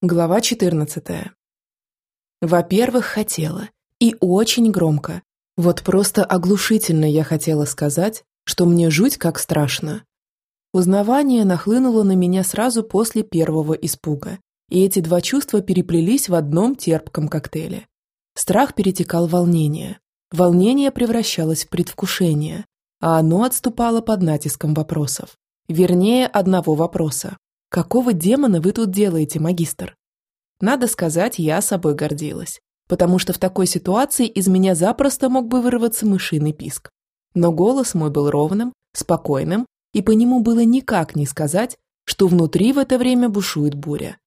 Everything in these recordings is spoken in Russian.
Глава 14. Во-первых, хотела. И очень громко. Вот просто оглушительно я хотела сказать, что мне жуть как страшно. Узнавание нахлынуло на меня сразу после первого испуга, и эти два чувства переплелись в одном терпком коктейле. Страх перетекал в волнение. Волнение превращалось в предвкушение, а оно отступало под натиском вопросов. Вернее, одного вопроса. Какого демона вы тут делаете, магистр? Надо сказать, я собой гордилась, потому что в такой ситуации из меня запросто мог бы вырваться мышиный писк. Но голос мой был ровным, спокойным, и по нему было никак не сказать, что внутри в это время бушует буря.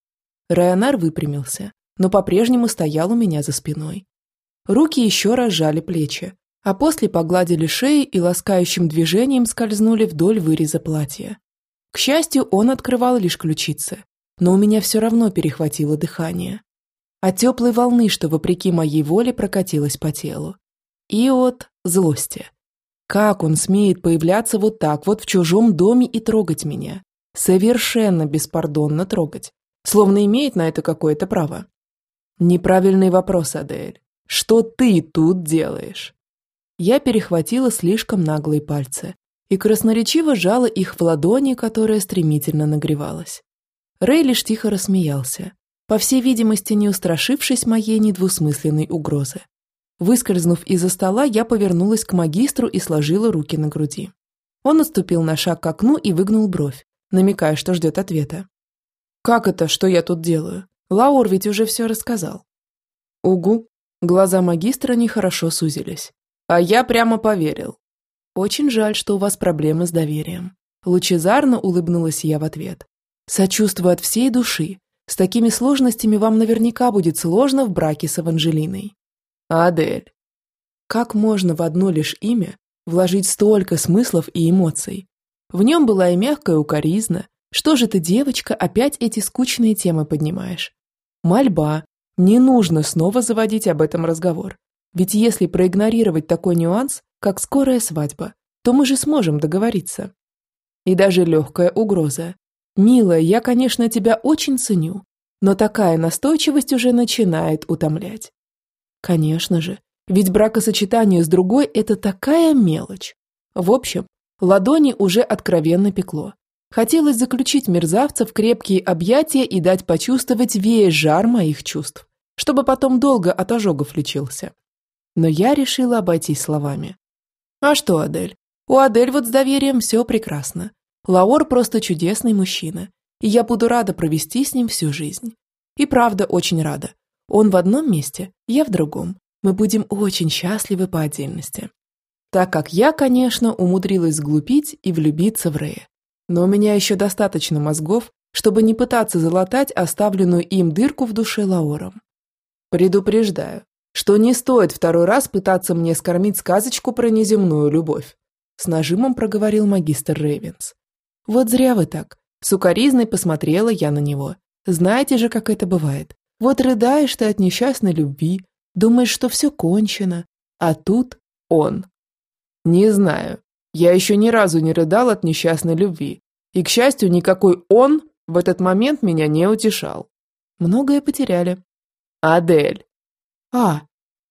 Районар выпрямился, но по-прежнему стоял у меня за спиной. Руки еще раз сжали плечи, а после погладили шеи и ласкающим движением скользнули вдоль выреза платья. К счастью, он открывал лишь ключицы, но у меня все равно перехватило дыхание. От теплой волны, что вопреки моей воле прокатилась по телу. И от злости. Как он смеет появляться вот так, вот в чужом доме и трогать меня? Совершенно беспардонно трогать. Словно имеет на это какое-то право. Неправильный вопрос, Адель. Что ты тут делаешь? Я перехватила слишком наглые пальцы, и красноречиво жала их в ладони, которая стремительно нагревалась. Рэй лишь тихо рассмеялся, по всей видимости, не устрашившись моей недвусмысленной угрозы. Выскользнув из-за стола, я повернулась к магистру и сложила руки на груди. Он отступил на шаг к окну и выгнул бровь, намекая, что ждет ответа. «Как это, что я тут делаю? Лаур ведь уже все рассказал». «Угу». Глаза магистра нехорошо сузились. «А я прямо поверил. «Очень жаль, что у вас проблемы с доверием». Лучезарно улыбнулась я в ответ. «Сочувствую от всей души. С такими сложностями вам наверняка будет сложно в браке с Эванжелиной». «Адель». Как можно в одно лишь имя вложить столько смыслов и эмоций? В нем была и мягкая укоризна. Что же ты, девочка, опять эти скучные темы поднимаешь? Мольба. Не нужно снова заводить об этом разговор. Ведь если проигнорировать такой нюанс, как скорая свадьба, то мы же сможем договориться. И даже легкая угроза. «Милая, я, конечно, тебя очень ценю, но такая настойчивость уже начинает утомлять». Конечно же, ведь бракосочетание с другой – это такая мелочь. В общем, ладони уже откровенно пекло. Хотелось заключить мерзавца в крепкие объятия и дать почувствовать весь жар моих чувств, чтобы потом долго от ожогов лечился. Но я решила обойтись словами. А что, Адель? У Адель вот с доверием все прекрасно. Лаор просто чудесный мужчина, и я буду рада провести с ним всю жизнь. И правда очень рада. Он в одном месте, я в другом. Мы будем очень счастливы по отдельности. Так как я, конечно, умудрилась сглупить и влюбиться в Рея. Но у меня еще достаточно мозгов, чтобы не пытаться залатать оставленную им дырку в душе Лаором. Предупреждаю, что не стоит второй раз пытаться мне скормить сказочку про неземную любовь. С нажимом проговорил магистр Рейвенс. Вот зря вы так. Сукаризной посмотрела я на него. Знаете же, как это бывает. Вот рыдаешь ты от несчастной любви, думаешь, что все кончено, а тут он. Не знаю. Я еще ни разу не рыдал от несчастной любви. И, к счастью, никакой он в этот момент меня не утешал. Многое потеряли. Адель, а,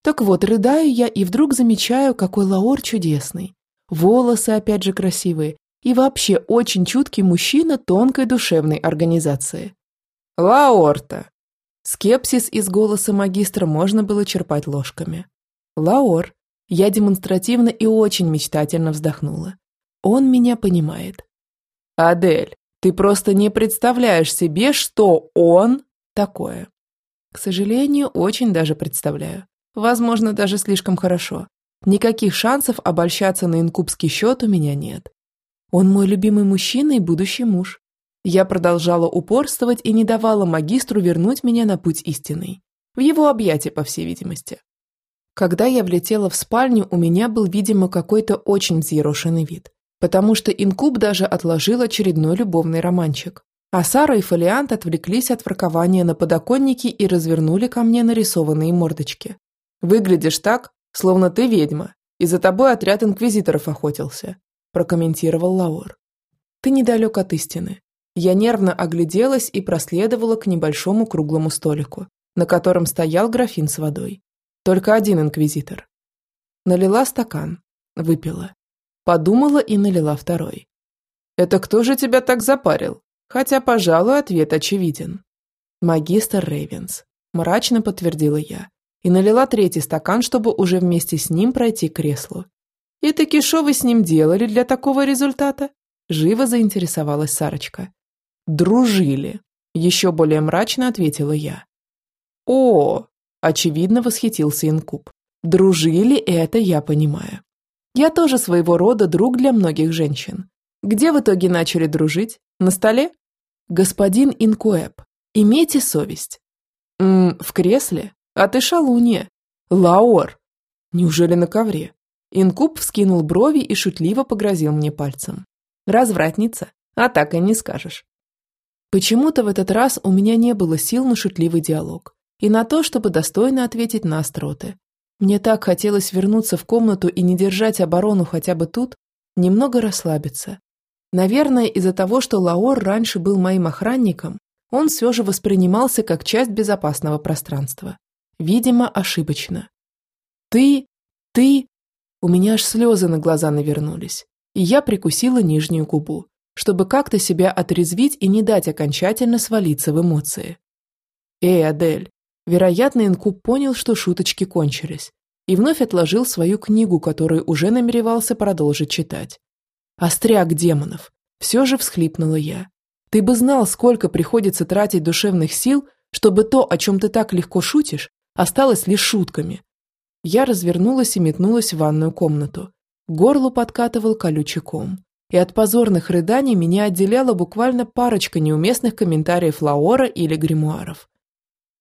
так вот, рыдаю я и вдруг замечаю, какой Лаор чудесный. Волосы опять же красивые. И вообще очень чуткий мужчина тонкой душевной организации. Лаорта. Скепсис из голоса магистра можно было черпать ложками. Лаор. Я демонстративно и очень мечтательно вздохнула. Он меня понимает. Адель, ты просто не представляешь себе, что он такое. К сожалению, очень даже представляю. Возможно, даже слишком хорошо. Никаких шансов обольщаться на инкубский счет у меня нет. Он мой любимый мужчина и будущий муж. Я продолжала упорствовать и не давала магистру вернуть меня на путь истинный. В его объятия, по всей видимости. Когда я влетела в спальню, у меня был, видимо, какой-то очень взъерошенный вид. Потому что инкуб даже отложил очередной любовный романчик. А Сара и Фолиант отвлеклись от воркования на подоконнике и развернули ко мне нарисованные мордочки. «Выглядишь так, словно ты ведьма, и за тобой отряд инквизиторов охотился», прокомментировал Лаур. «Ты недалек от истины. Я нервно огляделась и проследовала к небольшому круглому столику, на котором стоял графин с водой. Только один инквизитор. Налила стакан, выпила. Подумала и налила второй. «Это кто же тебя так запарил?» Хотя, пожалуй, ответ очевиден. «Магистр Рейвенс», – мрачно подтвердила я. И налила третий стакан, чтобы уже вместе с ним пройти к креслу. «И таки что вы с ним делали для такого результата?» Живо заинтересовалась Сарочка. «Дружили», – еще более мрачно ответила я. «О!» – очевидно восхитился Инкуб. «Дружили, это я понимаю. Я тоже своего рода друг для многих женщин. Где в итоге начали дружить? На столе? Господин Инкуэб, имейте совесть. Ммм, в кресле? А ты шалунья. Лаор. Неужели на ковре? Инкуб вскинул брови и шутливо погрозил мне пальцем. Развратница, а так и не скажешь. Почему-то в этот раз у меня не было сил на шутливый диалог и на то, чтобы достойно ответить на остроты. Мне так хотелось вернуться в комнату и не держать оборону хотя бы тут, немного расслабиться. Наверное, из-за того, что Лаор раньше был моим охранником, он все же воспринимался как часть безопасного пространства. Видимо, ошибочно. «Ты... ты...» У меня аж слезы на глаза навернулись, и я прикусила нижнюю губу, чтобы как-то себя отрезвить и не дать окончательно свалиться в эмоции. «Эй, Адель, Вероятно, Инкуб понял, что шуточки кончились, и вновь отложил свою книгу, которую уже намеревался продолжить читать. «Остряк демонов!» Все же всхлипнула я. «Ты бы знал, сколько приходится тратить душевных сил, чтобы то, о чем ты так легко шутишь, осталось лишь шутками». Я развернулась и метнулась в ванную комнату. К горлу подкатывал колючий ком. И от позорных рыданий меня отделяла буквально парочка неуместных комментариев Лаора или гримуаров.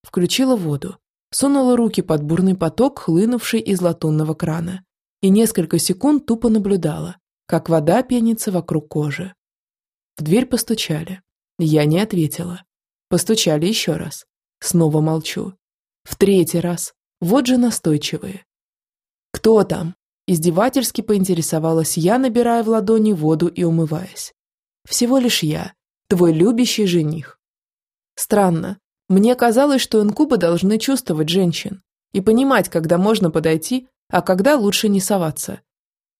Включила воду, сунула руки под бурный поток, хлынувший из латунного крана, и несколько секунд тупо наблюдала, как вода пенится вокруг кожи. В дверь постучали. Я не ответила. Постучали еще раз. Снова молчу. В третий раз. Вот же настойчивые. «Кто там?» Издевательски поинтересовалась я, набирая в ладони воду и умываясь. «Всего лишь я, твой любящий жених». Странно, мне казалось, что инкубы должны чувствовать женщин и понимать, когда можно подойти, а когда лучше не соваться.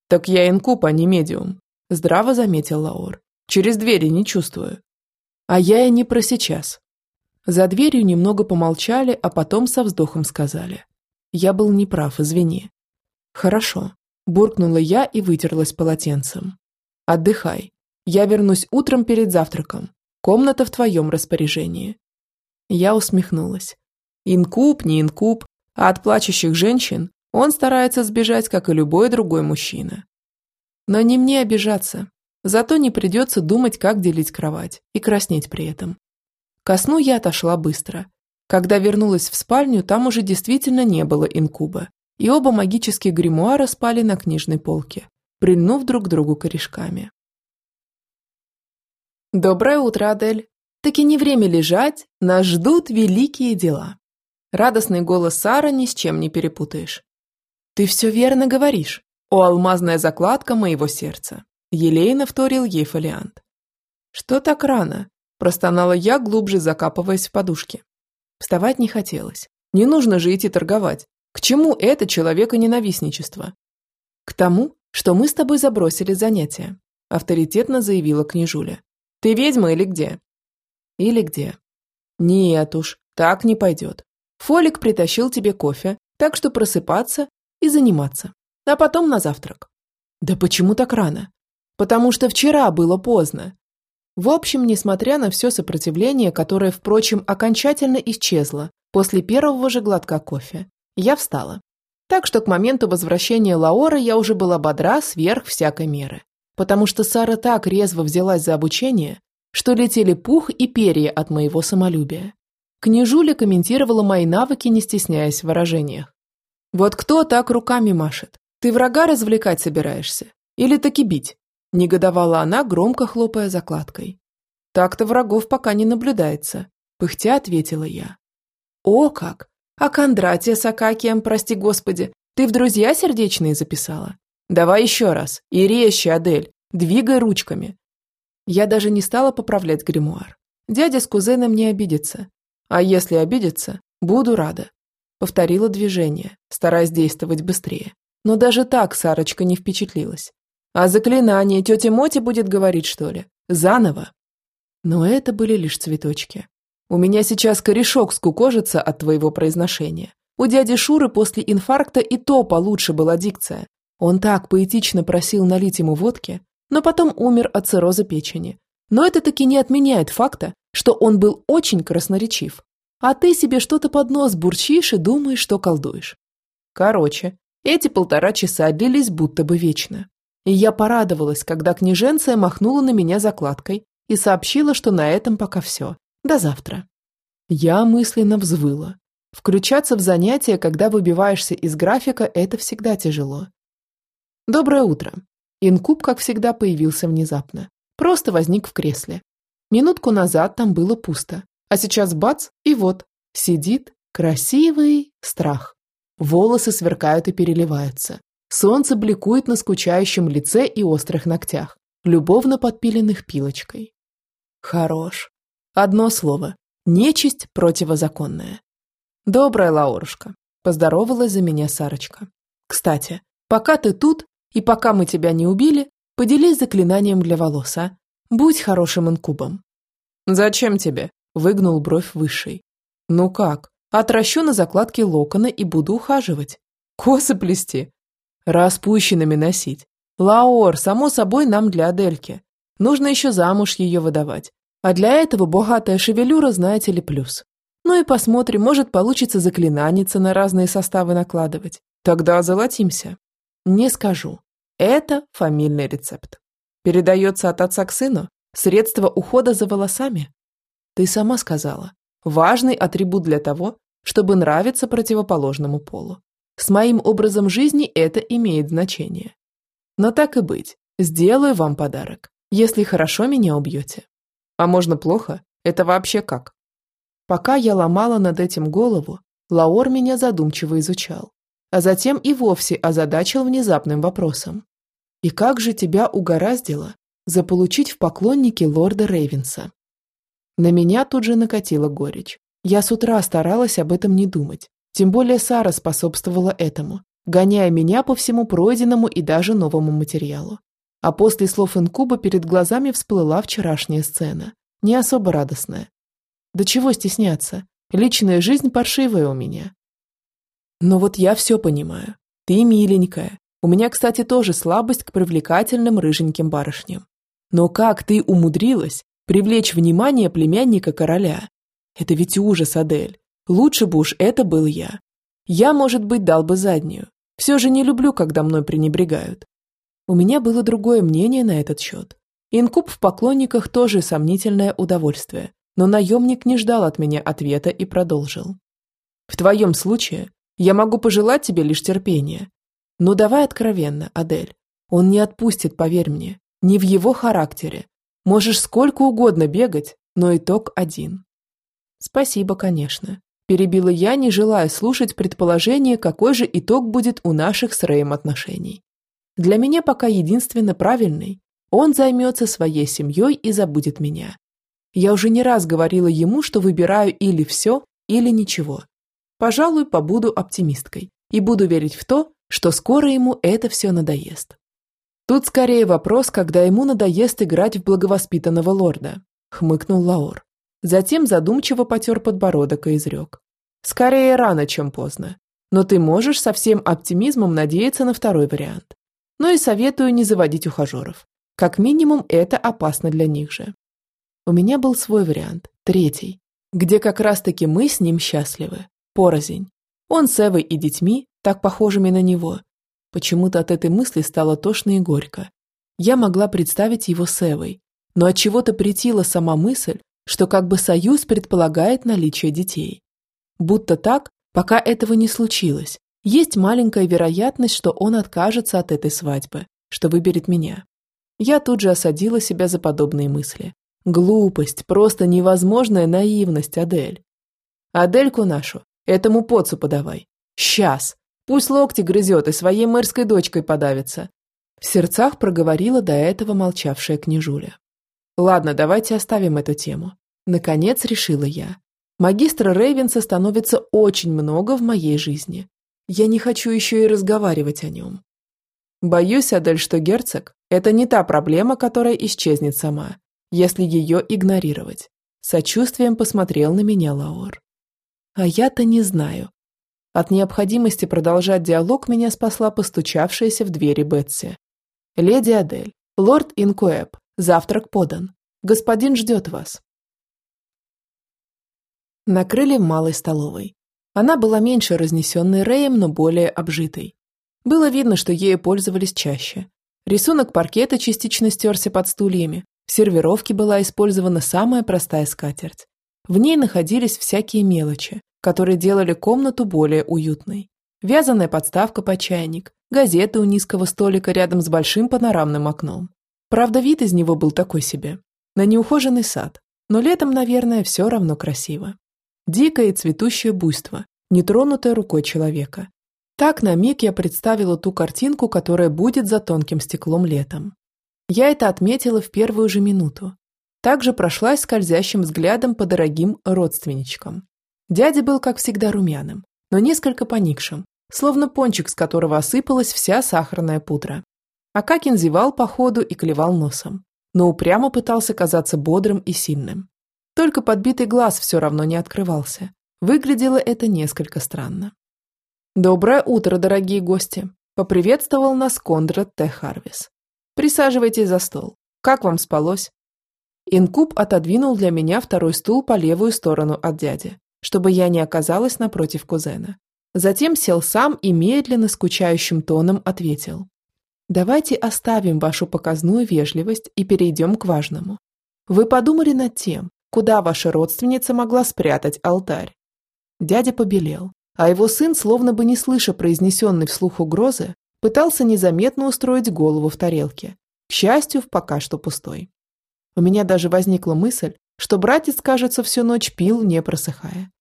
«Так я инкуб, а не медиум», – здраво заметил Лаур. «Через двери не чувствую». «А я и не про сейчас». За дверью немного помолчали, а потом со вздохом сказали. «Я был неправ, извини». «Хорошо», – буркнула я и вытерлась полотенцем. «Отдыхай. Я вернусь утром перед завтраком. Комната в твоем распоряжении. Я усмехнулась. Инкуб, не инкуб, а от плачущих женщин он старается сбежать, как и любой другой мужчина. Но не мне обижаться. Зато не придется думать, как делить кровать, и краснеть при этом. Ко сну я отошла быстро. Когда вернулась в спальню, там уже действительно не было инкуба, и оба магических гримуара спали на книжной полке, прильнув друг к другу корешками. «Доброе утро, Адель!» Таки не время лежать, нас ждут великие дела. Радостный голос Сара ни с чем не перепутаешь. Ты все верно говоришь. О, алмазная закладка моего сердца. Елейно вторил ей фолиант. Что так рано? Простонала я, глубже закапываясь в подушки. Вставать не хотелось. Не нужно же идти торговать. К чему это человека-ненавистничество? К тому, что мы с тобой забросили занятия, авторитетно заявила княжуля. Ты ведьма или где? Или где? Нет уж, так не пойдет. Фолик притащил тебе кофе, так что просыпаться и заниматься. А потом на завтрак. Да почему так рано? Потому что вчера было поздно. В общем, несмотря на все сопротивление, которое, впрочем, окончательно исчезло после первого же глотка кофе, я встала. Так что к моменту возвращения Лаора я уже была бодра сверх всякой меры. Потому что Сара так резво взялась за обучение, что летели пух и перья от моего самолюбия. Княжуля комментировала мои навыки, не стесняясь в выражениях. «Вот кто так руками машет? Ты врага развлекать собираешься? Или таки бить?» Негодовала она, громко хлопая закладкой. «Так-то врагов пока не наблюдается», – пыхтя ответила я. «О как! А Кондратия с Акакием, прости господи, ты в друзья сердечные записала? Давай еще раз, и резче, Адель, двигай ручками, Я даже не стала поправлять гримуар. Дядя с кузеном не обидится. А если обидится, буду рада. Повторила движение, стараясь действовать быстрее. Но даже так Сарочка не впечатлилась. А заклинание тетя Моти будет говорить, что ли? Заново? Но это были лишь цветочки. У меня сейчас корешок скукожится от твоего произношения. У дяди Шуры после инфаркта и то получше была дикция. Он так поэтично просил налить ему водки, но потом умер от цирроза печени. Но это таки не отменяет факта, что он был очень красноречив. А ты себе что-то под нос бурчишь и думаешь, что колдуешь. Короче, эти полтора часа длились будто бы вечно. И я порадовалась, когда княженция махнула на меня закладкой и сообщила, что на этом пока все. До завтра. Я мысленно взвыла. Включаться в занятия, когда выбиваешься из графика, это всегда тяжело. Доброе утро. Инкуб, как всегда, появился внезапно. Просто возник в кресле. Минутку назад там было пусто. А сейчас бац, и вот, сидит красивый страх. Волосы сверкают и переливаются. Солнце бликует на скучающем лице и острых ногтях, любовно подпиленных пилочкой. Хорош. Одно слово. Нечисть противозаконная. Добрая Лаурушка. Поздоровалась за меня Сарочка. Кстати, пока ты тут, и пока мы тебя не убили, поделись заклинанием для волос, а? Будь хорошим инкубом. Зачем тебе? Выгнул бровь высший. Ну как? Отращу на закладке локона и буду ухаживать. Косы плести. Распущенными носить. Лаор, само собой, нам для Адельки. Нужно еще замуж ее выдавать. А для этого богатая шевелюра, знаете ли, плюс. Ну и посмотрим, может получится заклинаница на разные составы накладывать. Тогда озолотимся. Не скажу. Это фамильный рецепт. Передается от отца к сыну. Средство ухода за волосами. Ты сама сказала. Важный атрибут для того, чтобы нравиться противоположному полу. С моим образом жизни это имеет значение. Но так и быть, сделаю вам подарок, если хорошо меня убьете. А можно плохо? Это вообще как? Пока я ломала над этим голову, Лаор меня задумчиво изучал, а затем и вовсе озадачил внезапным вопросом. «И как же тебя угораздило заполучить в поклонники лорда Рейвенса?» На меня тут же накатила горечь. Я с утра старалась об этом не думать, тем более Сара способствовала этому, гоняя меня по всему пройденному и даже новому материалу. А после слов инкуба перед глазами всплыла вчерашняя сцена, не особо радостная. Да чего стесняться, личная жизнь паршивая у меня. Но вот я все понимаю. Ты миленькая. У меня, кстати, тоже слабость к привлекательным рыженьким барышням. Но как ты умудрилась привлечь внимание племянника короля? Это ведь ужас, Адель. Лучше бы уж это был я. Я, может быть, дал бы заднюю. Все же не люблю, когда мной пренебрегают. У меня было другое мнение на этот счет. Инкуб в поклонниках тоже сомнительное удовольствие, но наемник не ждал от меня ответа и продолжил. В твоем случае я могу пожелать тебе лишь терпения. Но давай откровенно, Адель. Он не отпустит, поверь мне. Не в его характере. Можешь сколько угодно бегать, но итог один. Спасибо, конечно. Перебила я, не желая слушать предположение, какой же итог будет у наших с Рэем отношений. Для меня пока единственно правильный. Он займется своей семьей и забудет меня. Я уже не раз говорила ему, что выбираю или все, или ничего. Пожалуй, побуду оптимисткой и буду верить в то, что скоро ему это все надоест. Тут скорее вопрос, когда ему надоест играть в благовоспитанного лорда, хмыкнул Лаор. Затем задумчиво потер подбородок и изрек. Скорее рано, чем поздно. Но ты можешь со всем оптимизмом надеяться на второй вариант но и советую не заводить ухажеров. Как минимум, это опасно для них же. У меня был свой вариант, третий, где как раз-таки мы с ним счастливы, порознь. Он с Эвой и детьми, так похожими на него. Почему-то от этой мысли стало тошно и горько. Я могла представить его с Эвой, но от чего то притила сама мысль, что как бы союз предполагает наличие детей. Будто так, пока этого не случилось, есть маленькая вероятность, что он откажется от этой свадьбы, что выберет меня. Я тут же осадила себя за подобные мысли. Глупость, просто невозможная наивность, Адель. Адельку нашу, этому поцу подавай. Сейчас. Пусть локти грызет и своей мэрской дочкой подавится. В сердцах проговорила до этого молчавшая княжуля. Ладно, давайте оставим эту тему. Наконец решила я. Магистра Рейвенса становится очень много в моей жизни. Я не хочу еще и разговаривать о нем. Боюсь, Адель, что герцог – это не та проблема, которая исчезнет сама, если ее игнорировать. Сочувствием посмотрел на меня Лаор. А я-то не знаю. От необходимости продолжать диалог меня спасла постучавшаяся в двери Бетси. «Леди Адель, лорд Инкуэб, завтрак подан. Господин ждет вас». Накрыли в малой столовой. Она была меньше разнесенной Рэем, но более обжитой. Было видно, что ею пользовались чаще. Рисунок паркета частично стерся под стульями. В сервировке была использована самая простая скатерть. В ней находились всякие мелочи, которые делали комнату более уютной. Вязаная подставка под чайник, газеты у низкого столика рядом с большим панорамным окном. Правда, вид из него был такой себе. На неухоженный сад. Но летом, наверное, все равно красиво. Дикое и цветущее буйство, нетронутое рукой человека. Так на миг я представила ту картинку, которая будет за тонким стеклом летом. Я это отметила в первую же минуту. Также прошлась скользящим взглядом по дорогим родственничкам. Дядя был, как всегда, румяным, но несколько поникшим, словно пончик, с которого осыпалась вся сахарная пудра. Акакин зевал по ходу и клевал носом, но упрямо пытался казаться бодрым и сильным. Только подбитый глаз все равно не открывался. Выглядело это несколько странно. «Доброе утро, дорогие гости!» – поприветствовал нас Кондрат Т. Харвис. «Присаживайтесь за стол. Как вам спалось?» Инкуб отодвинул для меня второй стул по левую сторону от дяди, чтобы я не оказалась напротив кузена. Затем сел сам и медленно, скучающим тоном ответил. «Давайте оставим вашу показную вежливость и перейдем к важному. Вы подумали над тем, куда ваша родственница могла спрятать алтарь?» Дядя побелел, а его сын, словно бы не слыша произнесенной вслух угрозы, пытался незаметно устроить голову в тарелке, к счастью, в пока что пустой. У меня даже возникла мысль, что братец, кажется, всю ночь пил, не просыхая.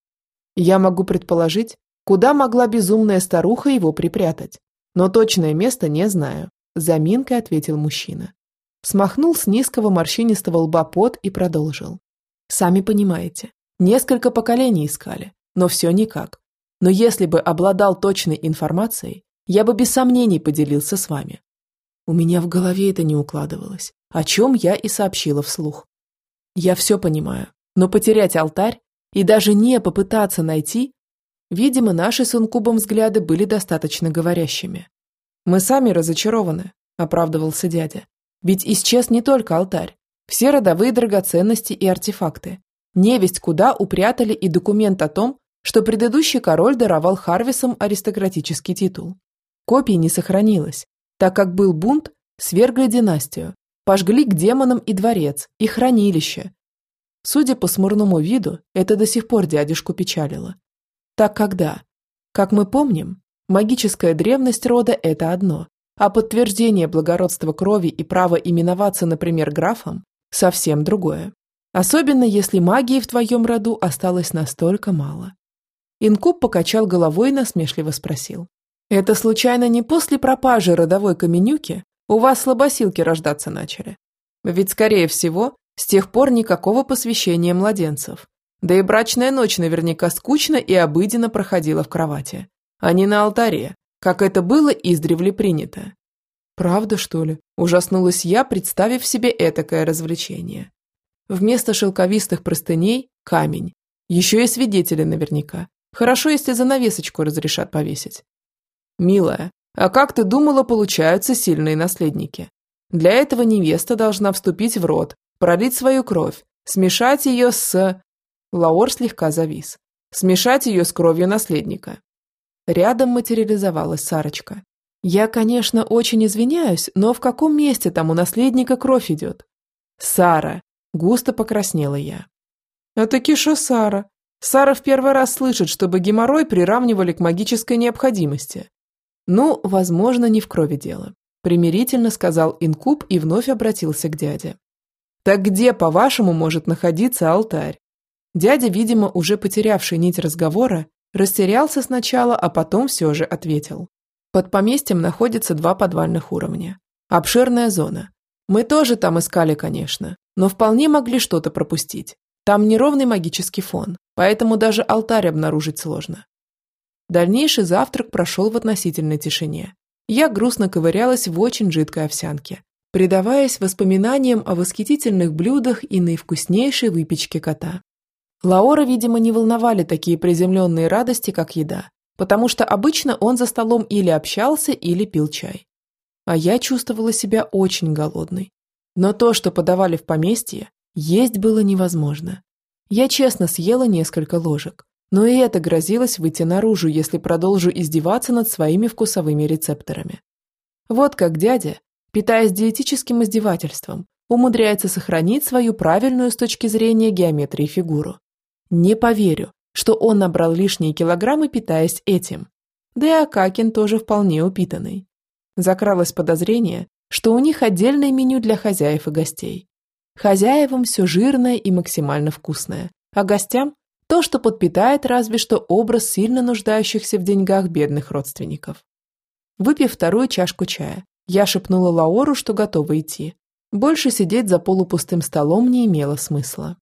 Я могу предположить, куда могла безумная старуха его припрятать, но точное место не знаю, заминкой ответил мужчина. Смахнул с низкого морщинистого лба пот и продолжил. Сами понимаете, несколько поколений искали, но все никак. Но если бы обладал точной информацией, я бы без сомнений поделился с вами. У меня в голове это не укладывалось, о чем я и сообщила вслух. Я все понимаю, но потерять алтарь и даже не попытаться найти... Видимо, наши с инкубом взгляды были достаточно говорящими. «Мы сами разочарованы», – оправдывался дядя. «Ведь исчез не только алтарь, все родовые драгоценности и артефакты. Невесть куда упрятали и документ о том, что предыдущий король даровал Харвисам аристократический титул. Копий не сохранилось, так как был бунт, свергли династию, пожгли к демонам и дворец, и хранилище. Судя по смурному виду, это до сих пор дядюшку печалило. Так когда? Как мы помним, магическая древность рода – это одно, а подтверждение благородства крови и право именоваться, например, графом – совсем другое. Особенно если магии в твоем роду осталось настолько мало. Инкуб покачал головой и насмешливо спросил. «Это случайно не после пропажи родовой каменюки у вас слабосилки рождаться начали? Ведь, скорее всего, с тех пор никакого посвящения младенцев. Да и брачная ночь наверняка скучно и обыденно проходила в кровати, а не на алтаре, как это было издревле принято. «Правда, что ли?» – ужаснулась я, представив себе этакое развлечение. Вместо шелковистых простыней – камень. Еще и свидетели наверняка. Хорошо, если занавесочку разрешат повесить. Милая, а как ты думала, получаются сильные наследники? Для этого невеста должна вступить в род, пролить свою кровь, смешать ее с... Лаор слегка завис. Смешать ее с кровью наследника. Рядом материализовалась Сарочка. Я, конечно, очень извиняюсь, но в каком месте там у наследника кровь идет? Сара. Густо покраснела я. А таки шо Сара? Сара в первый раз слышит, чтобы геморрой приравнивали к магической необходимости. Ну, возможно, не в крови дело. Примирительно сказал инкуб и вновь обратился к дяде. Так где, по-вашему, может находиться алтарь? Дядя, видимо, уже потерявший нить разговора, растерялся сначала, а потом все же ответил. Под поместьем находится два подвальных уровня. Обширная зона. Мы тоже там искали, конечно, но вполне могли что-то пропустить. Там неровный магический фон, поэтому даже алтарь обнаружить сложно. Дальнейший завтрак прошел в относительной тишине. Я грустно ковырялась в очень жидкой овсянке, предаваясь воспоминаниям о восхитительных блюдах и наивкуснейшей выпечке кота. Лаора, видимо, не волновали такие приземленные радости, как еда, потому что обычно он за столом или общался, или пил чай. А я чувствовала себя очень голодной. Но то, что подавали в поместье, есть было невозможно. Я честно съела несколько ложек, но и это грозилось выйти наружу, если продолжу издеваться над своими вкусовыми рецепторами. Вот как дядя, питаясь диетическим издевательством, умудряется сохранить свою правильную с точки зрения геометрии фигуру. Не поверю, что он набрал лишние килограммы, питаясь этим. Да и Акакин тоже вполне упитанный. Закралось подозрение, что у них отдельное меню для хозяев и гостей. Хозяевам все жирное и максимально вкусное, а гостям – то, что подпитает разве что образ сильно нуждающихся в деньгах бедных родственников. Выпив вторую чашку чая, я шепнула Лаору, что готова идти. Больше сидеть за полупустым столом не имело смысла.